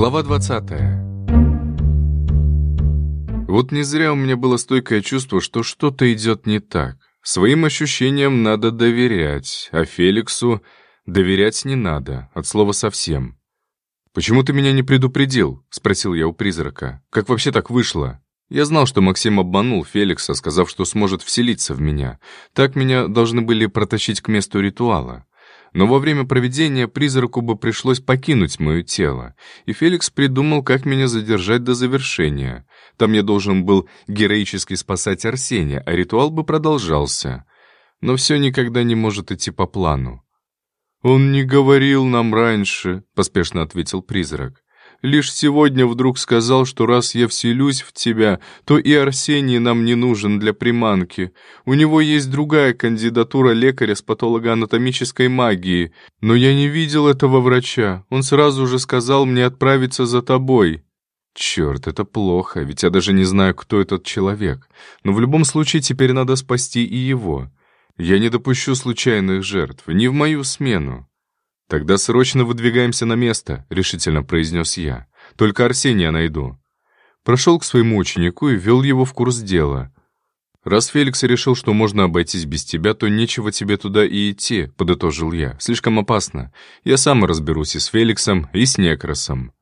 Глава 20 Вот не зря у меня было стойкое чувство, что что-то идет не так. Своим ощущениям надо доверять, а Феликсу доверять не надо, от слова совсем. «Почему ты меня не предупредил?» — спросил я у призрака. «Как вообще так вышло?» Я знал, что Максим обманул Феликса, сказав, что сможет вселиться в меня. Так меня должны были протащить к месту ритуала. Но во время проведения призраку бы пришлось покинуть мое тело, и Феликс придумал, как меня задержать до завершения. Там я должен был героически спасать Арсения, а ритуал бы продолжался. Но все никогда не может идти по плану. «Он не говорил нам раньше», — поспешно ответил призрак. Лишь сегодня вдруг сказал, что раз я вселюсь в тебя, то и Арсений нам не нужен для приманки. У него есть другая кандидатура лекаря с патологоанатомической магией, но я не видел этого врача. Он сразу же сказал мне отправиться за тобой». Черт, это плохо, ведь я даже не знаю, кто этот человек. Но в любом случае теперь надо спасти и его. Я не допущу случайных жертв, не в мою смену. «Тогда срочно выдвигаемся на место», — решительно произнес я. «Только Арсения найду». Прошел к своему ученику и ввел его в курс дела. «Раз Феликс решил, что можно обойтись без тебя, то нечего тебе туда и идти», — подытожил я. «Слишком опасно. Я сам разберусь и с Феликсом, и с Некросом».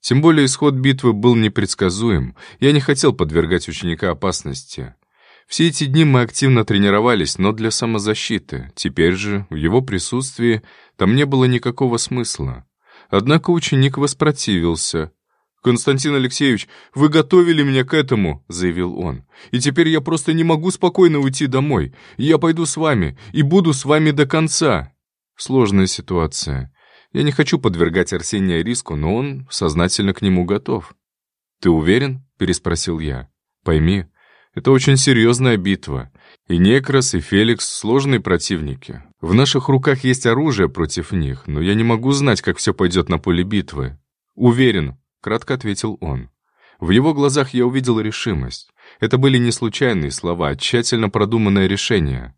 Тем более исход битвы был непредсказуем. Я не хотел подвергать ученика опасности. Все эти дни мы активно тренировались, но для самозащиты. Теперь же, в его присутствии, там не было никакого смысла. Однако ученик воспротивился. «Константин Алексеевич, вы готовили меня к этому», — заявил он. «И теперь я просто не могу спокойно уйти домой. Я пойду с вами и буду с вами до конца». Сложная ситуация. Я не хочу подвергать Арсения риску, но он сознательно к нему готов. «Ты уверен?» — переспросил я. «Пойми, это очень серьезная битва. И Некрос, и Феликс — сложные противники. В наших руках есть оружие против них, но я не могу знать, как все пойдет на поле битвы. «Уверен», — кратко ответил он. В его глазах я увидел решимость. Это были не случайные слова, а тщательно продуманное решение.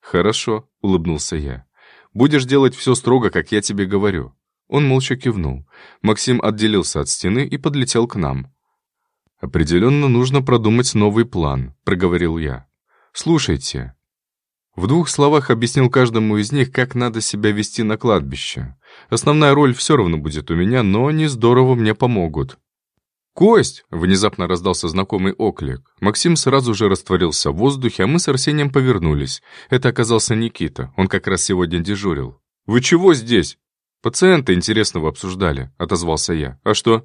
«Хорошо», — улыбнулся я. «Будешь делать все строго, как я тебе говорю». Он молча кивнул. Максим отделился от стены и подлетел к нам. «Определенно нужно продумать новый план», — проговорил я. «Слушайте». В двух словах объяснил каждому из них, как надо себя вести на кладбище. Основная роль все равно будет у меня, но они здорово мне помогут. «Кость!» — внезапно раздался знакомый оклик. Максим сразу же растворился в воздухе, а мы с Арсением повернулись. Это оказался Никита, он как раз сегодня дежурил. «Вы чего здесь?» «Пациента интересного обсуждали», — отозвался я. «А что?»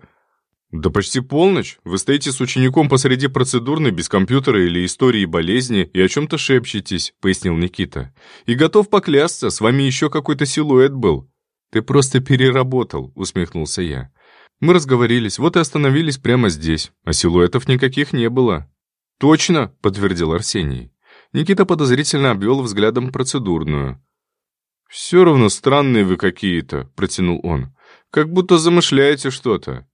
«Да почти полночь. Вы стоите с учеником посреди процедурной, без компьютера или истории болезни, и о чем-то шепчетесь», — пояснил Никита. «И готов поклясться, с вами еще какой-то силуэт был». «Ты просто переработал», — усмехнулся я. «Мы разговорились, вот и остановились прямо здесь, а силуэтов никаких не было». «Точно», — подтвердил Арсений. Никита подозрительно обвел взглядом процедурную. «Все равно странные вы какие-то», — протянул он. «Как будто замышляете что-то».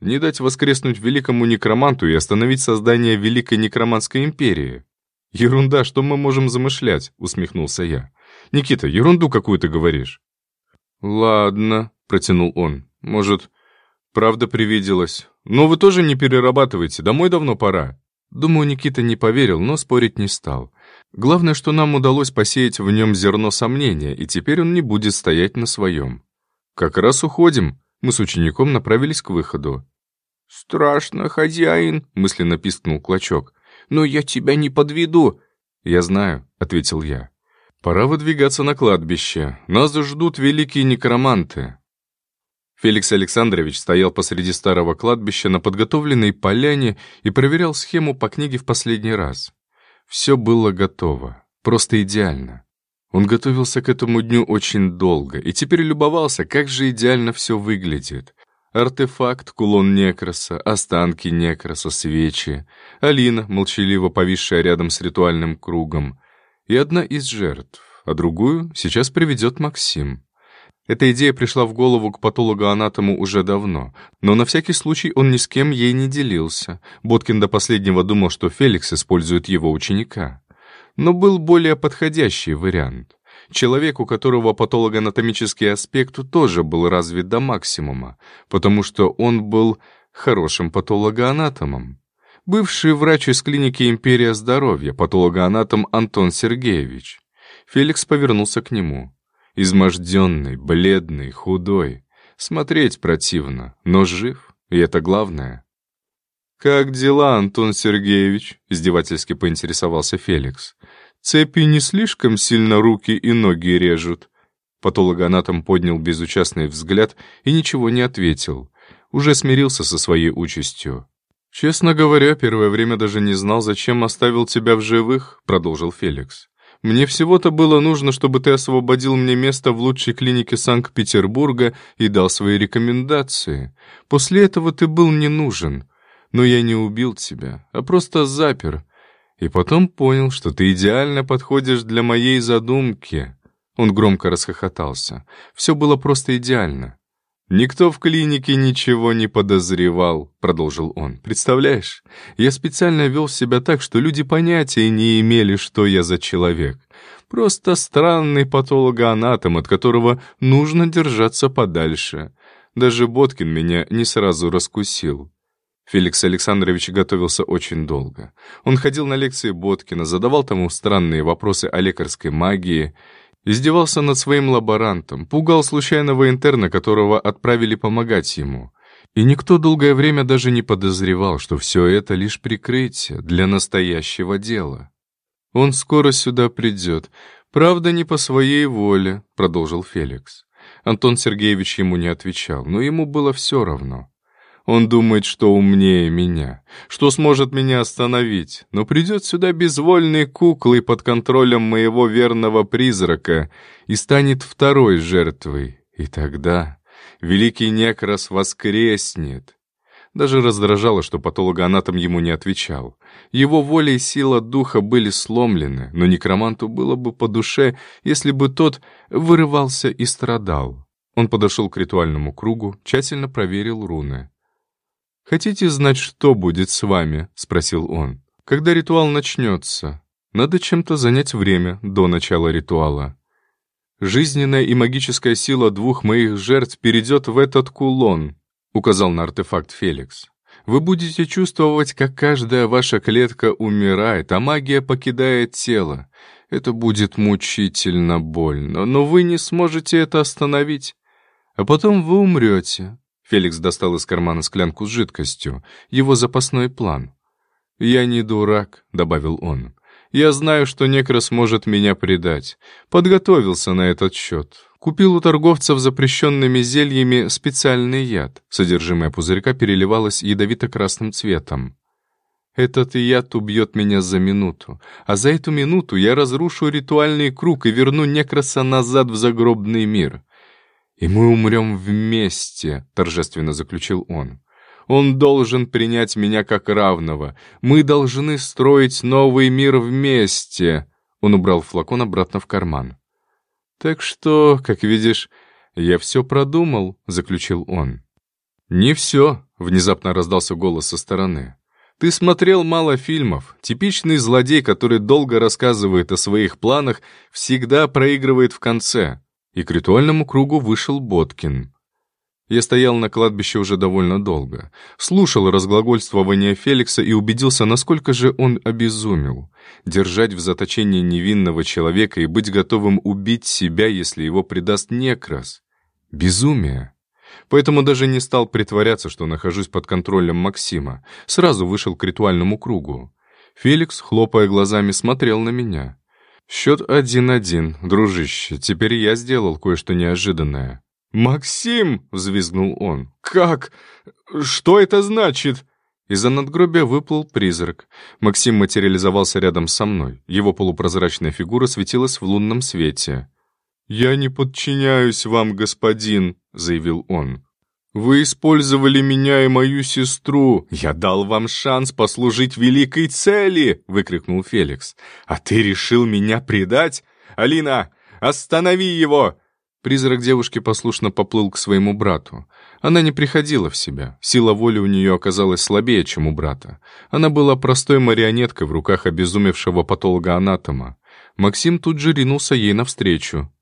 Не дать воскреснуть великому некроманту и остановить создание Великой Некроманской империи. «Ерунда, что мы можем замышлять?» — усмехнулся я. «Никита, ерунду какую-то говоришь». «Ладно», — протянул он. «Может, правда привиделась. Но вы тоже не перерабатывайте, домой давно пора». Думаю, Никита не поверил, но спорить не стал. Главное, что нам удалось посеять в нем зерно сомнения, и теперь он не будет стоять на своем. «Как раз уходим», мы с учеником направились к выходу. «Страшно, хозяин», — мысленно пискнул Клочок. «Но я тебя не подведу». «Я знаю», — ответил я. «Пора выдвигаться на кладбище. Нас ждут великие некроманты». Феликс Александрович стоял посреди старого кладбища на подготовленной поляне и проверял схему по книге в последний раз. Все было готово. Просто идеально. Он готовился к этому дню очень долго и теперь любовался, как же идеально все выглядит. Артефакт, кулон Некроса, останки Некроса, свечи, Алина, молчаливо повисшая рядом с ритуальным кругом, и одна из жертв, а другую сейчас приведет Максим. Эта идея пришла в голову к патологоанатому уже давно, но на всякий случай он ни с кем ей не делился. Боткин до последнего думал, что Феликс использует его ученика. Но был более подходящий вариант. Человек, у которого патологоанатомический аспект тоже был развит до максимума, потому что он был хорошим патологоанатомом. Бывший врач из клиники «Империя здоровья», патологоанатом Антон Сергеевич. Феликс повернулся к нему. Изможденный, бледный, худой. Смотреть противно, но жив, и это главное. «Как дела, Антон Сергеевич?» — издевательски поинтересовался Феликс. «Цепи не слишком сильно руки и ноги режут?» Патологоанатом поднял безучастный взгляд и ничего не ответил. Уже смирился со своей участью. «Честно говоря, первое время даже не знал, зачем оставил тебя в живых», — продолжил Феликс. Мне всего-то было нужно, чтобы ты освободил мне место в лучшей клинике Санкт-Петербурга и дал свои рекомендации. После этого ты был не нужен. Но я не убил тебя, а просто запер. И потом понял, что ты идеально подходишь для моей задумки». Он громко расхохотался. Все было просто идеально. «Никто в клинике ничего не подозревал», — продолжил он. «Представляешь, я специально вел себя так, что люди понятия не имели, что я за человек. Просто странный патологоанатом, от которого нужно держаться подальше. Даже Боткин меня не сразу раскусил». Феликс Александрович готовился очень долго. Он ходил на лекции Боткина, задавал тому странные вопросы о лекарской магии, Издевался над своим лаборантом, пугал случайного интерна, которого отправили помогать ему. И никто долгое время даже не подозревал, что все это лишь прикрытие для настоящего дела. «Он скоро сюда придет. Правда, не по своей воле», — продолжил Феликс. Антон Сергеевич ему не отвечал, но ему было все равно. Он думает, что умнее меня, что сможет меня остановить, но придет сюда безвольной куклой под контролем моего верного призрака и станет второй жертвой. И тогда великий некрас воскреснет. Даже раздражало, что патологоанатом ему не отвечал. Его воля и сила духа были сломлены, но некроманту было бы по душе, если бы тот вырывался и страдал. Он подошел к ритуальному кругу, тщательно проверил руны. «Хотите знать, что будет с вами?» — спросил он. «Когда ритуал начнется, надо чем-то занять время до начала ритуала. Жизненная и магическая сила двух моих жертв перейдет в этот кулон», — указал на артефакт Феликс. «Вы будете чувствовать, как каждая ваша клетка умирает, а магия покидает тело. Это будет мучительно больно, но вы не сможете это остановить. А потом вы умрете, Феликс достал из кармана склянку с жидкостью, его запасной план. «Я не дурак», — добавил он. «Я знаю, что Некрас может меня предать. Подготовился на этот счет. Купил у торговцев запрещенными зельями специальный яд. Содержимое пузырька переливалось ядовито-красным цветом. Этот яд убьет меня за минуту, а за эту минуту я разрушу ритуальный круг и верну Некраса назад в загробный мир. «И мы умрем вместе», — торжественно заключил он. «Он должен принять меня как равного. Мы должны строить новый мир вместе». Он убрал флакон обратно в карман. «Так что, как видишь, я все продумал», — заключил он. «Не все», — внезапно раздался голос со стороны. «Ты смотрел мало фильмов. Типичный злодей, который долго рассказывает о своих планах, всегда проигрывает в конце и к ритуальному кругу вышел Боткин. Я стоял на кладбище уже довольно долго, слушал разглагольствование Феликса и убедился, насколько же он обезумел. Держать в заточении невинного человека и быть готовым убить себя, если его предаст некрас. Безумие. Поэтому даже не стал притворяться, что нахожусь под контролем Максима. Сразу вышел к ритуальному кругу. Феликс, хлопая глазами, смотрел на меня. «Счет один-один, дружище. Теперь я сделал кое-что неожиданное». «Максим!» — взвизгнул он. «Как? Что это значит?» Из-за надгробия выплыл призрак. Максим материализовался рядом со мной. Его полупрозрачная фигура светилась в лунном свете. «Я не подчиняюсь вам, господин», — заявил он. «Вы использовали меня и мою сестру. Я дал вам шанс послужить великой цели!» — выкрикнул Феликс. «А ты решил меня предать? Алина, останови его!» Призрак девушки послушно поплыл к своему брату. Она не приходила в себя. Сила воли у нее оказалась слабее, чем у брата. Она была простой марионеткой в руках обезумевшего патолога-анатома. Максим тут же ринулся ей навстречу.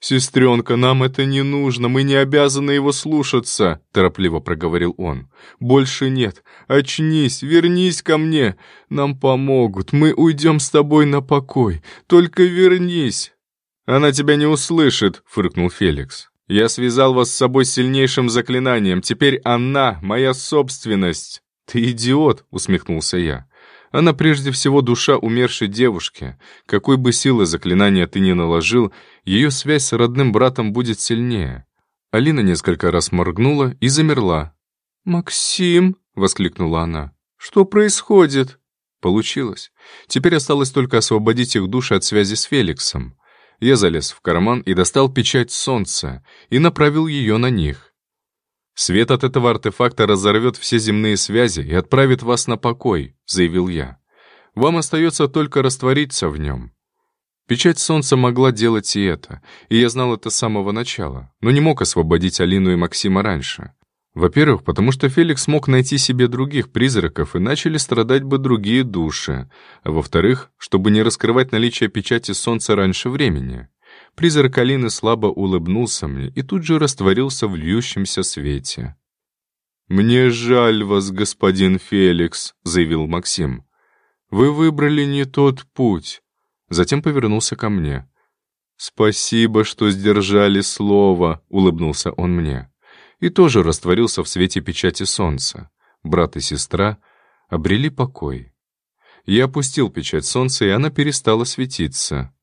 «Сестренка, нам это не нужно, мы не обязаны его слушаться», — торопливо проговорил он. «Больше нет. Очнись, вернись ко мне. Нам помогут, мы уйдем с тобой на покой. Только вернись». «Она тебя не услышит», — фыркнул Феликс. «Я связал вас с собой сильнейшим заклинанием. Теперь она — моя собственность». «Ты идиот», — усмехнулся я. Она прежде всего душа умершей девушки. Какой бы силы заклинания ты ни наложил, ее связь с родным братом будет сильнее. Алина несколько раз моргнула и замерла. «Максим!» — воскликнула она. «Что происходит?» Получилось. Теперь осталось только освободить их души от связи с Феликсом. Я залез в карман и достал печать солнца и направил ее на них. «Свет от этого артефакта разорвет все земные связи и отправит вас на покой», — заявил я. «Вам остается только раствориться в нем». Печать солнца могла делать и это, и я знал это с самого начала, но не мог освободить Алину и Максима раньше. Во-первых, потому что Феликс мог найти себе других призраков, и начали страдать бы другие души. А во-вторых, чтобы не раскрывать наличие печати солнца раньше времени. Призрак Алины слабо улыбнулся мне и тут же растворился в льющемся свете. «Мне жаль вас, господин Феликс», — заявил Максим. «Вы выбрали не тот путь». Затем повернулся ко мне. «Спасибо, что сдержали слово», — улыбнулся он мне. И тоже растворился в свете печати солнца. Брат и сестра обрели покой. Я опустил печать солнца, и она перестала светиться.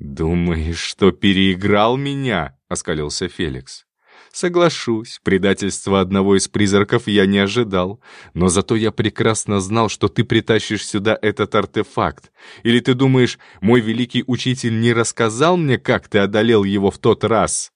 «Думаешь, что переиграл меня?» — оскалился Феликс. «Соглашусь, предательство одного из призраков я не ожидал, но зато я прекрасно знал, что ты притащишь сюда этот артефакт. Или ты думаешь, мой великий учитель не рассказал мне, как ты одолел его в тот раз?»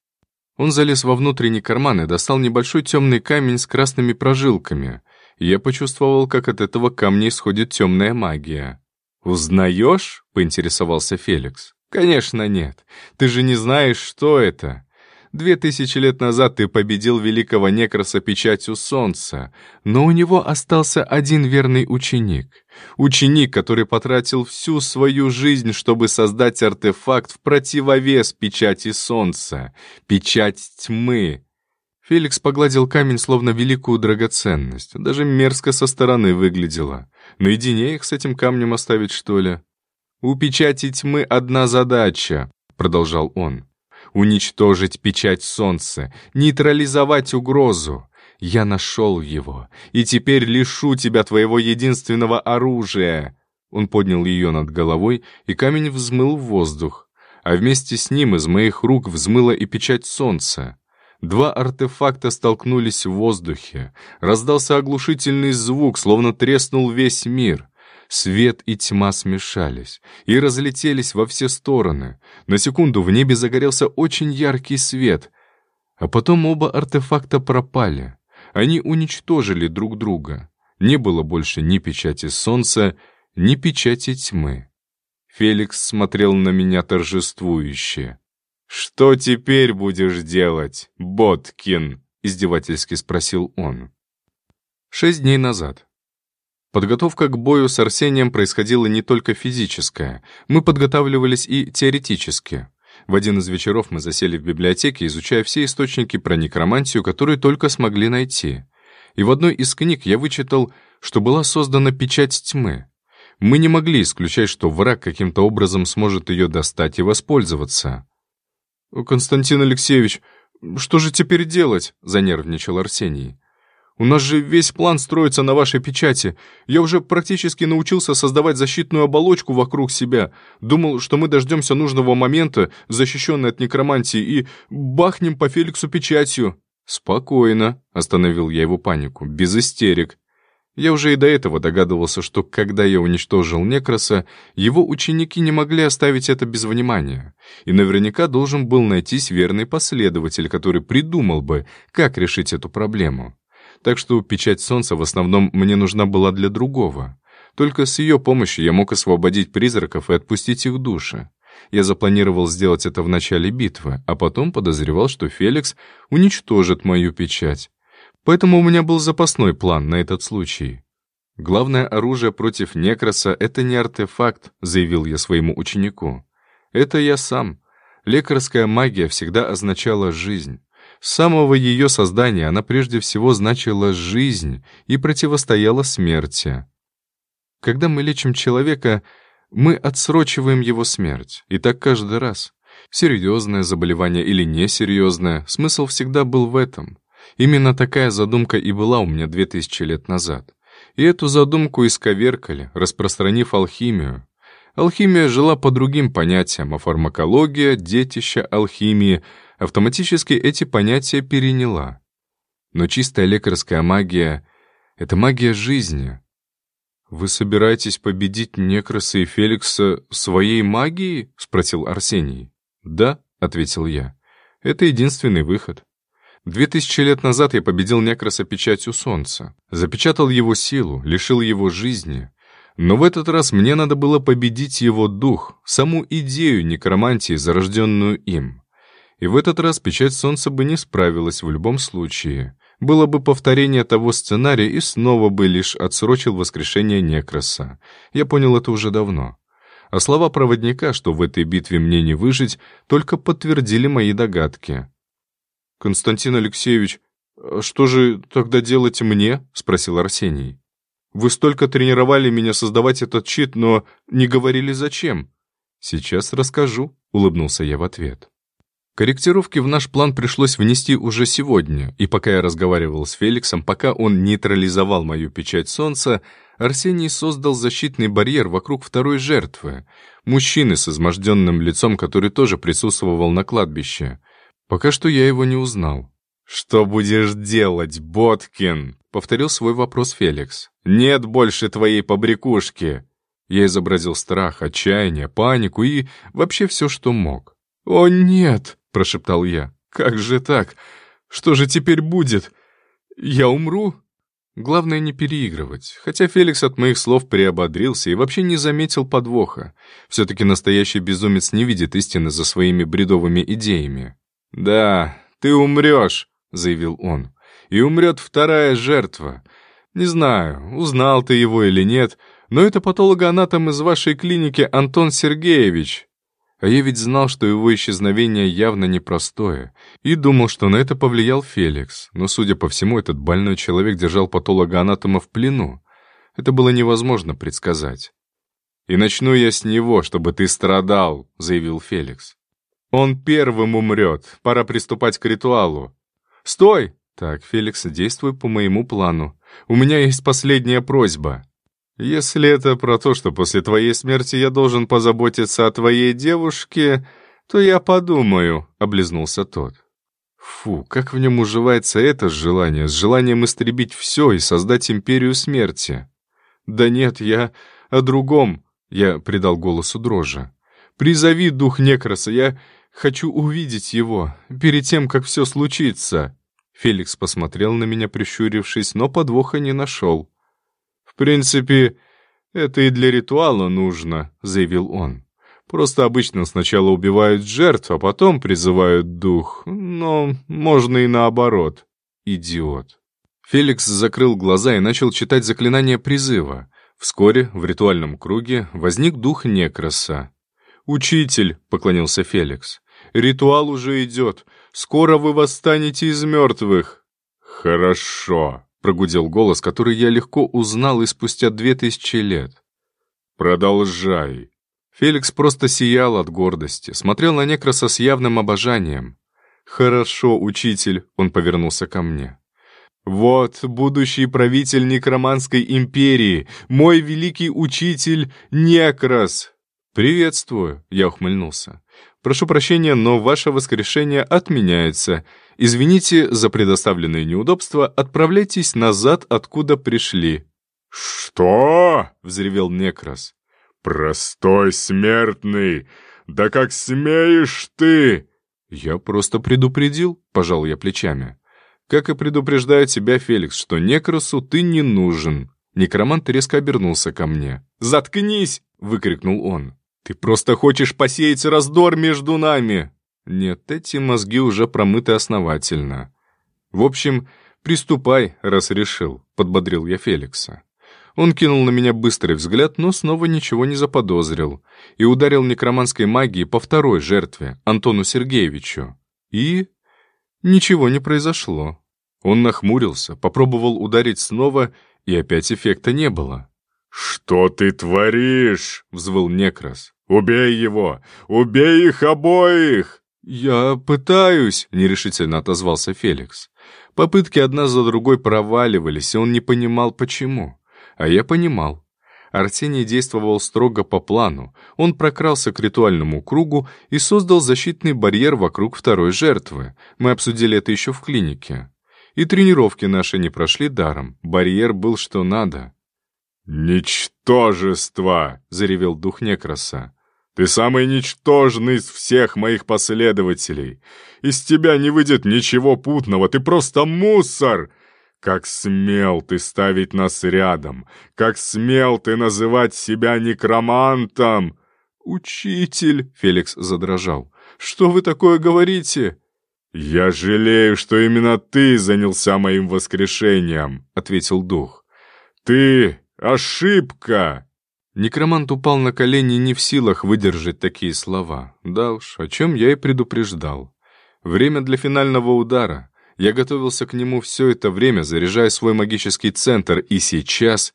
Он залез во внутренний карман и достал небольшой темный камень с красными прожилками. Я почувствовал, как от этого камня исходит темная магия. «Узнаешь?» — поинтересовался Феликс. Конечно, нет. Ты же не знаешь, что это. Две тысячи лет назад ты победил великого некроса печатью солнца, но у него остался один верный ученик. Ученик, который потратил всю свою жизнь, чтобы создать артефакт в противовес печати солнца, печать тьмы. Феликс погладил камень, словно великую драгоценность. Даже мерзко со стороны выглядело. Наедине их с этим камнем оставить, что ли? «У печати тьмы одна задача», — продолжал он. «Уничтожить печать солнца, нейтрализовать угрозу. Я нашел его, и теперь лишу тебя твоего единственного оружия». Он поднял ее над головой, и камень взмыл в воздух. А вместе с ним из моих рук взмыла и печать солнца. Два артефакта столкнулись в воздухе. Раздался оглушительный звук, словно треснул весь мир. Свет и тьма смешались и разлетелись во все стороны. На секунду в небе загорелся очень яркий свет, а потом оба артефакта пропали. Они уничтожили друг друга. Не было больше ни печати солнца, ни печати тьмы. Феликс смотрел на меня торжествующе. «Что теперь будешь делать, Боткин?» — издевательски спросил он. Шесть дней назад. Подготовка к бою с Арсением происходила не только физическая, мы подготавливались и теоретически. В один из вечеров мы засели в библиотеке, изучая все источники про некромантию, которые только смогли найти. И в одной из книг я вычитал, что была создана печать тьмы. Мы не могли исключать, что враг каким-то образом сможет ее достать и воспользоваться. «Константин Алексеевич, что же теперь делать?» — занервничал Арсений. У нас же весь план строится на вашей печати. Я уже практически научился создавать защитную оболочку вокруг себя. Думал, что мы дождемся нужного момента, защищенной от некромантии, и бахнем по Феликсу печатью». «Спокойно», — остановил я его панику, без истерик. Я уже и до этого догадывался, что когда я уничтожил Некроса, его ученики не могли оставить это без внимания. И наверняка должен был найтись верный последователь, который придумал бы, как решить эту проблему так что печать солнца в основном мне нужна была для другого. Только с ее помощью я мог освободить призраков и отпустить их души. Я запланировал сделать это в начале битвы, а потом подозревал, что Феликс уничтожит мою печать. Поэтому у меня был запасной план на этот случай. «Главное оружие против Некроса — это не артефакт», — заявил я своему ученику. Это я сам. Лекарская магия всегда означала жизнь. С самого ее создания она прежде всего значила жизнь и противостояла смерти. Когда мы лечим человека, мы отсрочиваем его смерть, и так каждый раз. Серьезное заболевание или несерьезное, смысл всегда был в этом. Именно такая задумка и была у меня две тысячи лет назад. И эту задумку исковеркали, распространив алхимию. Алхимия жила по другим понятиям, а фармакология, детище алхимии, автоматически эти понятия переняла. Но чистая лекарская магия — это магия жизни. «Вы собираетесь победить Некроса и Феликса своей магией?» — спросил Арсений. «Да», — ответил я. «Это единственный выход». Две тысячи лет назад я победил Некроса печатью солнца, запечатал его силу, лишил его жизни. Но в этот раз мне надо было победить его дух, саму идею некромантии, зарожденную им. И в этот раз печать солнца бы не справилась в любом случае. Было бы повторение того сценария и снова бы лишь отсрочил воскрешение Некроса. Я понял это уже давно. А слова проводника, что в этой битве мне не выжить, только подтвердили мои догадки. «Константин Алексеевич, а что же тогда делать мне?» — спросил Арсений. «Вы столько тренировали меня создавать этот чит, но не говорили зачем». «Сейчас расскажу», — улыбнулся я в ответ. Корректировки в наш план пришлось внести уже сегодня, и пока я разговаривал с Феликсом, пока он нейтрализовал мою печать солнца, Арсений создал защитный барьер вокруг второй жертвы, мужчины с изможденным лицом, который тоже присутствовал на кладбище. Пока что я его не узнал. «Что будешь делать, Боткин?» — повторил свой вопрос Феликс. «Нет больше твоей побрякушки!» Я изобразил страх, отчаяние, панику и вообще все, что мог. «О, нет!» — прошептал я. «Как же так? Что же теперь будет? Я умру?» Главное не переигрывать, хотя Феликс от моих слов приободрился и вообще не заметил подвоха. Все-таки настоящий безумец не видит истины за своими бредовыми идеями. «Да, ты умрешь», — заявил он. «И умрет вторая жертва. Не знаю, узнал ты его или нет, но это патологоанатом из вашей клиники Антон Сергеевич. А я ведь знал, что его исчезновение явно непростое, и думал, что на это повлиял Феликс, но, судя по всему, этот больной человек держал патологоанатома в плену. Это было невозможно предсказать. «И начну я с него, чтобы ты страдал», — заявил Феликс. Он первым умрет. Пора приступать к ритуалу. Стой! Так, Феликс, действуй по моему плану. У меня есть последняя просьба. Если это про то, что после твоей смерти я должен позаботиться о твоей девушке, то я подумаю, — облизнулся тот. Фу, как в нем уживается это желание, с желанием истребить все и создать империю смерти. Да нет, я о другом, — я придал голосу дрожи. Призови дух Некроса, я Хочу увидеть его, перед тем, как все случится». Феликс посмотрел на меня, прищурившись, но подвоха не нашел. «В принципе, это и для ритуала нужно», — заявил он. «Просто обычно сначала убивают жертв, а потом призывают дух. Но можно и наоборот. Идиот». Феликс закрыл глаза и начал читать заклинание призыва. Вскоре в ритуальном круге возник дух Некроса. «Учитель», — поклонился Феликс, Ритуал уже идет. Скоро вы восстанете из мертвых». «Хорошо», — прогудел голос, который я легко узнал и спустя две тысячи лет. «Продолжай». Феликс просто сиял от гордости, смотрел на Некроса с явным обожанием. «Хорошо, учитель», — он повернулся ко мне. «Вот будущий правитель Некроманской империи, мой великий учитель Некрос!» «Приветствую», — я ухмыльнулся. Прошу прощения, но ваше воскрешение отменяется. Извините за предоставленные неудобства, отправляйтесь назад, откуда пришли». «Что?» — взревел Некрос. «Простой смертный! Да как смеешь ты!» «Я просто предупредил», — пожал я плечами. «Как и предупреждаю тебя, Феликс, что Некросу ты не нужен». Некромант резко обернулся ко мне. «Заткнись!» — выкрикнул он. Ты просто хочешь посеять раздор между нами!» Нет, эти мозги уже промыты основательно. В общем, приступай, раз решил, подбодрил я Феликса. Он кинул на меня быстрый взгляд, но снова ничего не заподозрил. И ударил некроманской магией по второй жертве, Антону Сергеевичу. И... ничего не произошло. Он нахмурился, попробовал ударить снова, и опять эффекта не было. «Что ты творишь?» — взвыл Некрас. «Убей его! Убей их обоих!» «Я пытаюсь», — нерешительно отозвался Феликс. Попытки одна за другой проваливались, и он не понимал, почему. А я понимал. Арсений действовал строго по плану. Он прокрался к ритуальному кругу и создал защитный барьер вокруг второй жертвы. Мы обсудили это еще в клинике. И тренировки наши не прошли даром. Барьер был что надо. «Ничтожество!» — заревел дух Некраса. «Ты самый ничтожный из всех моих последователей. Из тебя не выйдет ничего путного, ты просто мусор!» Как смел ты ставить нас рядом! Как смел ты называть себя некромантом!» «Учитель!» — Феликс задрожал. «Что вы такое говорите?» «Я жалею, что именно ты занялся моим воскрешением», — ответил дух. «Ты — ошибка!» Некромант упал на колени не в силах выдержать такие слова. Да уж, о чем я и предупреждал. Время для финального удара. Я готовился к нему все это время, заряжая свой магический центр, и сейчас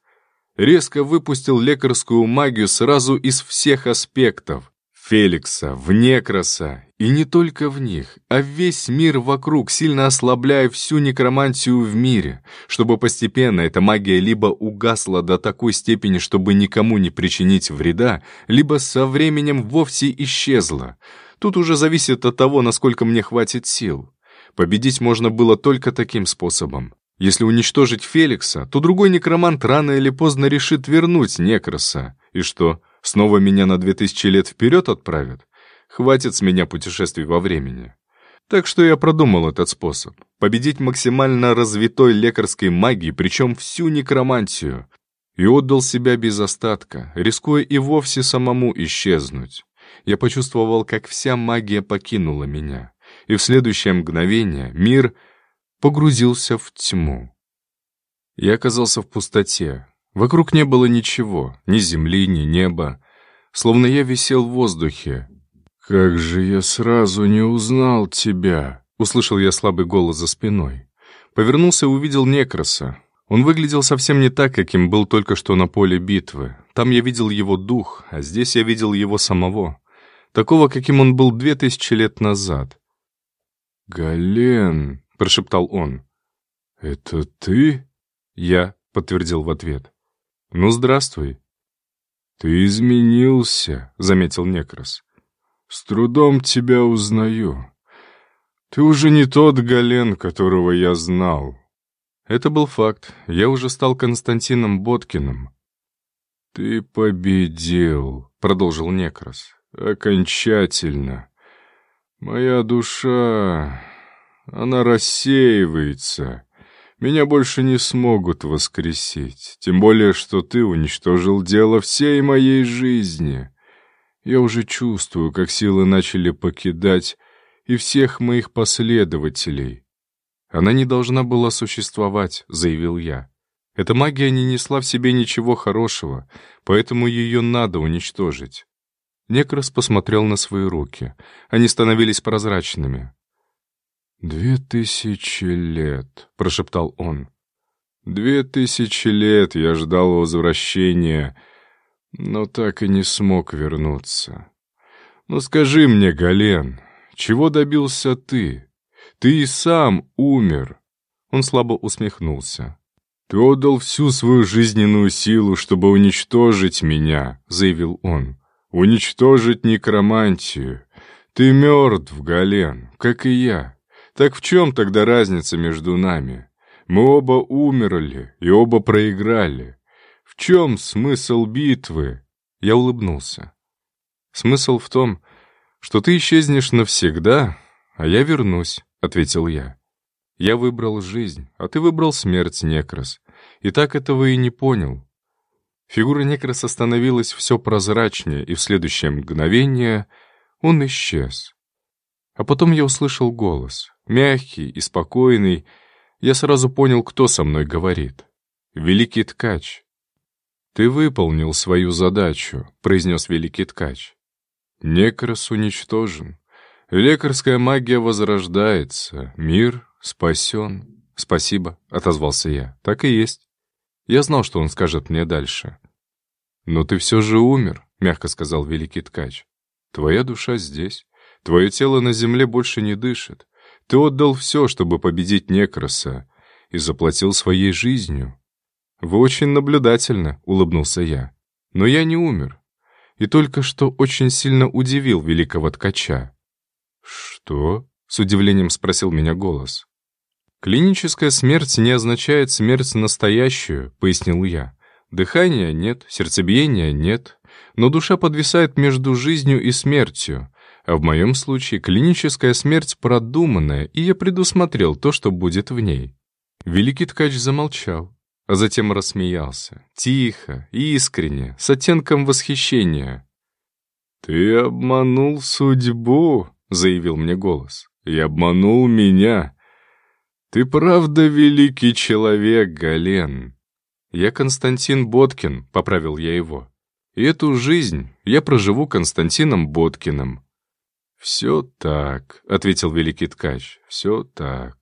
резко выпустил лекарскую магию сразу из всех аспектов. Феликса, в Некроса, и не только в них, а весь мир вокруг, сильно ослабляя всю некромантию в мире, чтобы постепенно эта магия либо угасла до такой степени, чтобы никому не причинить вреда, либо со временем вовсе исчезла. Тут уже зависит от того, насколько мне хватит сил. Победить можно было только таким способом. Если уничтожить Феликса, то другой некромант рано или поздно решит вернуть Некроса. И что, снова меня на две тысячи лет вперед отправят? Хватит с меня путешествий во времени. Так что я продумал этот способ. Победить максимально развитой лекарской магией, причем всю некромантию. И отдал себя без остатка, рискуя и вовсе самому исчезнуть. Я почувствовал, как вся магия покинула меня и в следующее мгновение мир погрузился в тьму. Я оказался в пустоте. Вокруг не было ничего, ни земли, ни неба. Словно я висел в воздухе. «Как же я сразу не узнал тебя!» Услышал я слабый голос за спиной. Повернулся и увидел Некроса. Он выглядел совсем не так, каким был только что на поле битвы. Там я видел его дух, а здесь я видел его самого. Такого, каким он был две тысячи лет назад. «Гален», — прошептал он, — «это ты?» «Я», — подтвердил в ответ. «Ну, здравствуй». «Ты изменился», — заметил Некрас. «С трудом тебя узнаю. Ты уже не тот Гален, которого я знал». Это был факт. Я уже стал Константином Боткиным. «Ты победил», — продолжил Некрас. «Окончательно. Моя душа... она рассеивается. Меня больше не смогут воскресить. Тем более, что ты уничтожил дело всей моей жизни. Я уже чувствую, как силы начали покидать и всех моих последователей. Она не должна была существовать, заявил я. Эта магия не несла в себе ничего хорошего, поэтому ее надо уничтожить. Некрас посмотрел на свои руки. Они становились прозрачными. «Две тысячи лет», — прошептал он. «Две тысячи лет я ждал возвращения, но так и не смог вернуться. Но скажи мне, Гален, чего добился ты? Ты и сам умер». Он слабо усмехнулся. «Ты отдал всю свою жизненную силу, чтобы уничтожить меня», — заявил он уничтожить некромантию. Ты мертв, Гален, как и я. Так в чем тогда разница между нами? Мы оба умерли и оба проиграли. Чем смысл битвы?» Я улыбнулся. «Смысл в том, что ты исчезнешь навсегда, а я вернусь», — ответил я. «Я выбрал жизнь, а ты выбрал смерть, Некрас. И так этого и не понял. Фигура Некраса становилась все прозрачнее, и в следующее мгновение он исчез. А потом я услышал голос, мягкий и спокойный. Я сразу понял, кто со мной говорит. Великий ткач. «Ты выполнил свою задачу», — произнес великий ткач. «Некрос уничтожен. Лекарская магия возрождается. Мир спасен». «Спасибо», — отозвался я. «Так и есть». Я знал, что он скажет мне дальше. «Но ты все же умер», — мягко сказал великий ткач. «Твоя душа здесь. Твое тело на земле больше не дышит. Ты отдал все, чтобы победить Некроса, и заплатил своей жизнью. Вы очень наблюдательны, улыбнулся я. Но я не умер. И только что очень сильно удивил великого ткача. Что? С удивлением спросил меня голос. «Клиническая смерть не означает смерть настоящую», — пояснил я. «Дыхания нет, сердцебиения нет, но душа подвисает между жизнью и смертью, а в моем случае клиническая смерть продуманная, и я предусмотрел то, что будет в ней. Великий ткач замолчал, а затем рассмеялся. Тихо, искренне, с оттенком восхищения. «Ты обманул судьбу», — заявил мне голос, — «и обманул меня. Ты правда великий человек, Гален». «Я Константин Боткин», — поправил я его. «И эту жизнь я проживу Константином Боткиным». «Все так», — ответил великий ткач, — «все так.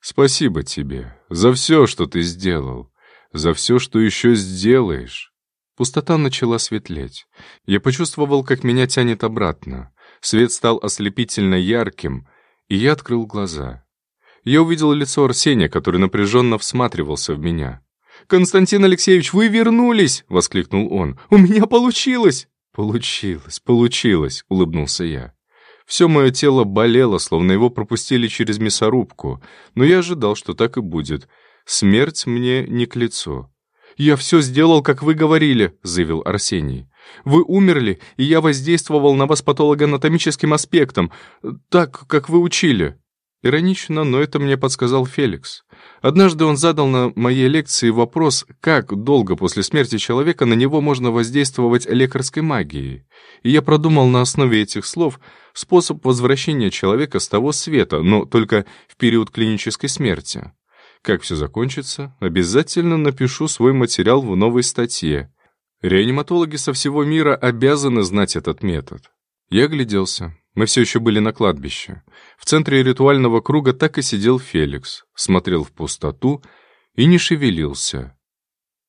Спасибо тебе за все, что ты сделал, за все, что еще сделаешь». Пустота начала светлеть. Я почувствовал, как меня тянет обратно. Свет стал ослепительно ярким, и я открыл глаза. Я увидел лицо Арсения, который напряженно всматривался в меня. «Константин Алексеевич, вы вернулись!» — воскликнул он. «У меня получилось!» «Получилось, получилось!» — улыбнулся я. Все мое тело болело, словно его пропустили через мясорубку, но я ожидал, что так и будет. Смерть мне не к лицу. «Я все сделал, как вы говорили», — заявил Арсений. «Вы умерли, и я воздействовал на вас патологоанатомическим аспектом, так, как вы учили». Иронично, но это мне подсказал Феликс. Однажды он задал на моей лекции вопрос, как долго после смерти человека на него можно воздействовать лекарской магией. И я продумал на основе этих слов способ возвращения человека с того света, но только в период клинической смерти. Как все закончится, обязательно напишу свой материал в новой статье. Реаниматологи со всего мира обязаны знать этот метод. Я гляделся. Мы все еще были на кладбище. В центре ритуального круга так и сидел Феликс, смотрел в пустоту и не шевелился.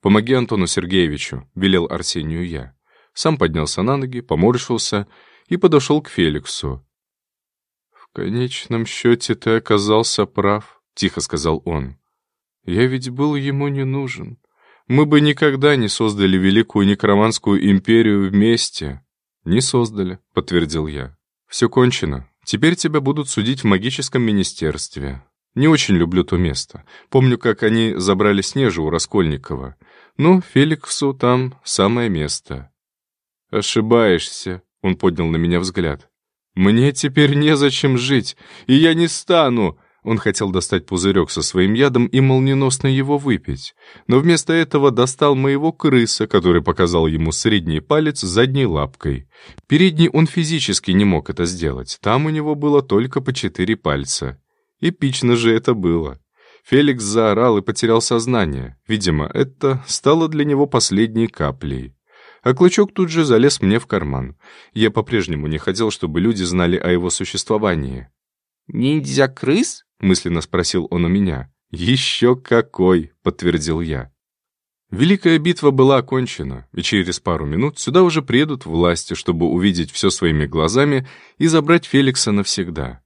«Помоги Антону Сергеевичу», — велел Арсению я. Сам поднялся на ноги, поморщился и подошел к Феликсу. «В конечном счете ты оказался прав», — тихо сказал он. «Я ведь был ему не нужен. Мы бы никогда не создали великую некроманскую империю вместе». «Не создали», — подтвердил я. «Все кончено. Теперь тебя будут судить в магическом министерстве. Не очень люблю то место. Помню, как они забрали Снежу у Раскольникова. Ну, Феликсу там самое место». «Ошибаешься», — он поднял на меня взгляд. «Мне теперь незачем жить, и я не стану!» Он хотел достать пузырек со своим ядом и молниеносно его выпить, но вместо этого достал моего крыса, который показал ему средний палец задней лапкой. Передний он физически не мог это сделать, там у него было только по четыре пальца. Эпично же это было. Феликс заорал и потерял сознание. Видимо, это стало для него последней каплей. А клычок тут же залез мне в карман. Я по-прежнему не хотел, чтобы люди знали о его существовании. «Ниндзя-крыс?» — мысленно спросил он у меня. «Еще какой!» — подтвердил я. Великая битва была окончена, и через пару минут сюда уже приедут власти, чтобы увидеть все своими глазами и забрать Феликса навсегда.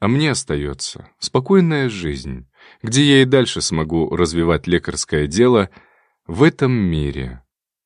А мне остается спокойная жизнь, где я и дальше смогу развивать лекарское дело в этом мире.